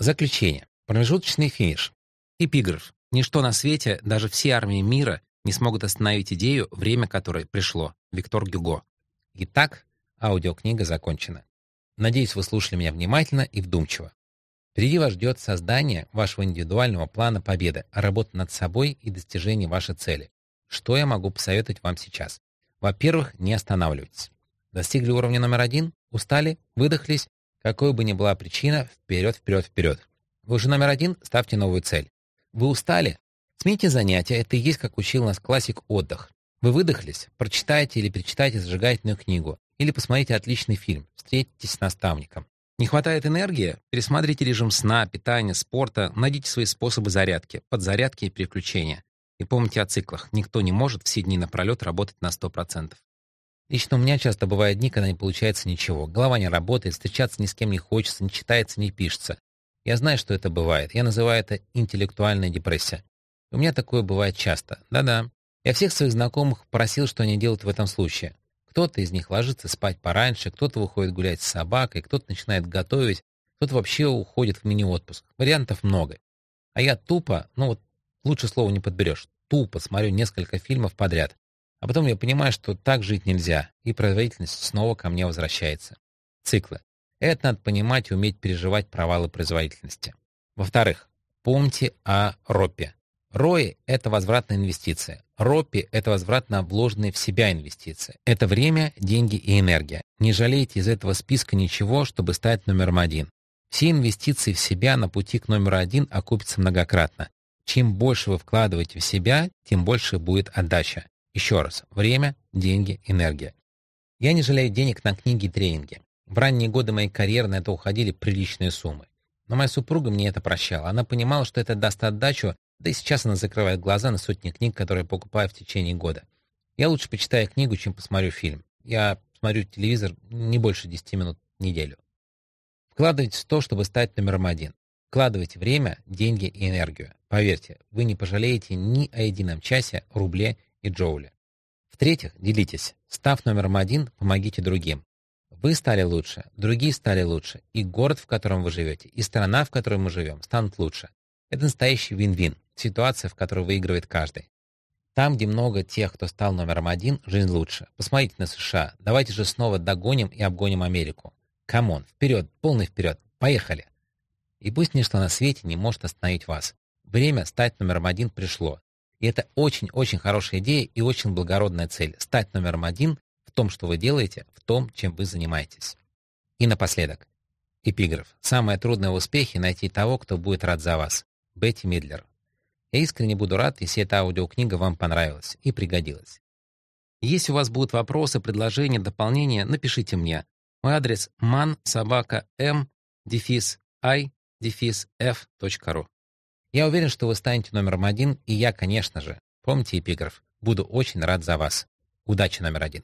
Заключение. Промежуточный финиш. Эпиграф. Ничто на свете, даже все армии мира, не смогут остановить идею, время которой пришло. Виктор Гюго. Итак, аудиокнига закончена. Надеюсь, вы слушали меня внимательно и вдумчиво. Впереди вас ждет создание вашего индивидуального плана победы, работа над собой и достижение вашей цели. Что я могу посоветовать вам сейчас? Во-первых, не останавливайтесь. Достигли уровня номер один, устали, выдохлись, какой бы ни была причина, вперед, вперед, вперед. Вы уже номер один, ставьте новую цель. Вы устали? Смените занятия, это и есть, как учил нас классик, отдых. Вы выдохлись? Прочитайте или перечитайте зажигательную книгу. Или посмотрите отличный фильм. Встретитесь с наставником. Не хватает энергии? Пересмотрите режим сна, питания, спорта. Найдите свои способы зарядки, подзарядки и переключения. И помните о циклах. Никто не может все дни напролет работать на 100%. Лично у меня часто бывают дни, когда не получается ничего. Голова не работает, встречаться ни с кем не хочется, не читается, не пишется. Я знаю, что это бывает. Я называю это интеллектуальная депрессия. У меня такое бывает часто. Да-да. Я всех своих знакомых просил, что они делают в этом случае. Кто-то из них ложится спать пораньше, кто-то выходит гулять с собакой, кто-то начинает готовить, кто-то вообще уходит в мини-отпуск. Вариантов много. А я тупо, ну вот лучше слова не подберешь, тупо смотрю несколько фильмов подряд. А потом я понимаю, что так жить нельзя, и производительность снова ко мне возвращается. Циклы. Это надо понимать и уметь переживать провалы производительности. Во-вторых, помните о РОПе. РОИ – это возвратная инвестиция. РОПи – это возвратно вложенные в себя инвестиции. Это время, деньги и энергия. Не жалейте из этого списка ничего, чтобы стать номером один. Все инвестиции в себя на пути к номеру один окупятся многократно. Чем больше вы вкладываете в себя, тем больше будет отдача. Еще раз, время, деньги, энергия. Я не жалею денег на книги и тренинги. В ранние годы моей карьеры на это уходили приличные суммы. Но моя супруга мне это прощала. Она понимала, что это даст отдачу, да и сейчас она закрывает глаза на сотни книг, которые покупаю в течение года. Я лучше почитаю книгу, чем посмотрю фильм. Я смотрю телевизор не больше 10 минут в неделю. Вкладывайте в то, чтобы стать номером один. Вкладывайте время, деньги и энергию. Поверьте, вы не пожалеете ни о едином часе, рубле и джоуле. В-третьих, делитесь. Став номером один, помогите другим. Вы стали лучше, другие стали лучше, и город, в котором вы живете, и страна, в которой мы живем, станут лучше. Это настоящий вин-вин, ситуация, в которой выигрывает каждый. Там, где много тех, кто стал номером один, жизнь лучше. Посмотрите на США. Давайте же снова догоним и обгоним Америку. Come on, вперед, полный вперед, поехали. И пусть ничто на свете не может остановить вас. Время стать номером один пришло. И это очень-очень хорошая идея и очень благородная цель — стать номером один в том, что вы делаете, в том, чем вы занимаетесь. И напоследок. Эпиграф. Самое трудное в успехе — найти того, кто будет рад за вас. Бетт Мидлер. Я искренне буду рад, если эта аудиокнига вам понравилась и пригодилась. Если у вас будут вопросы, предложения, дополнения, напишите мне. Мой адрес man собака m дефис i дефис f.ru. Я уверен, что вы станете номером один, и я, конечно же, помните эпиграф, буду очень рад за вас. Удачи номер один.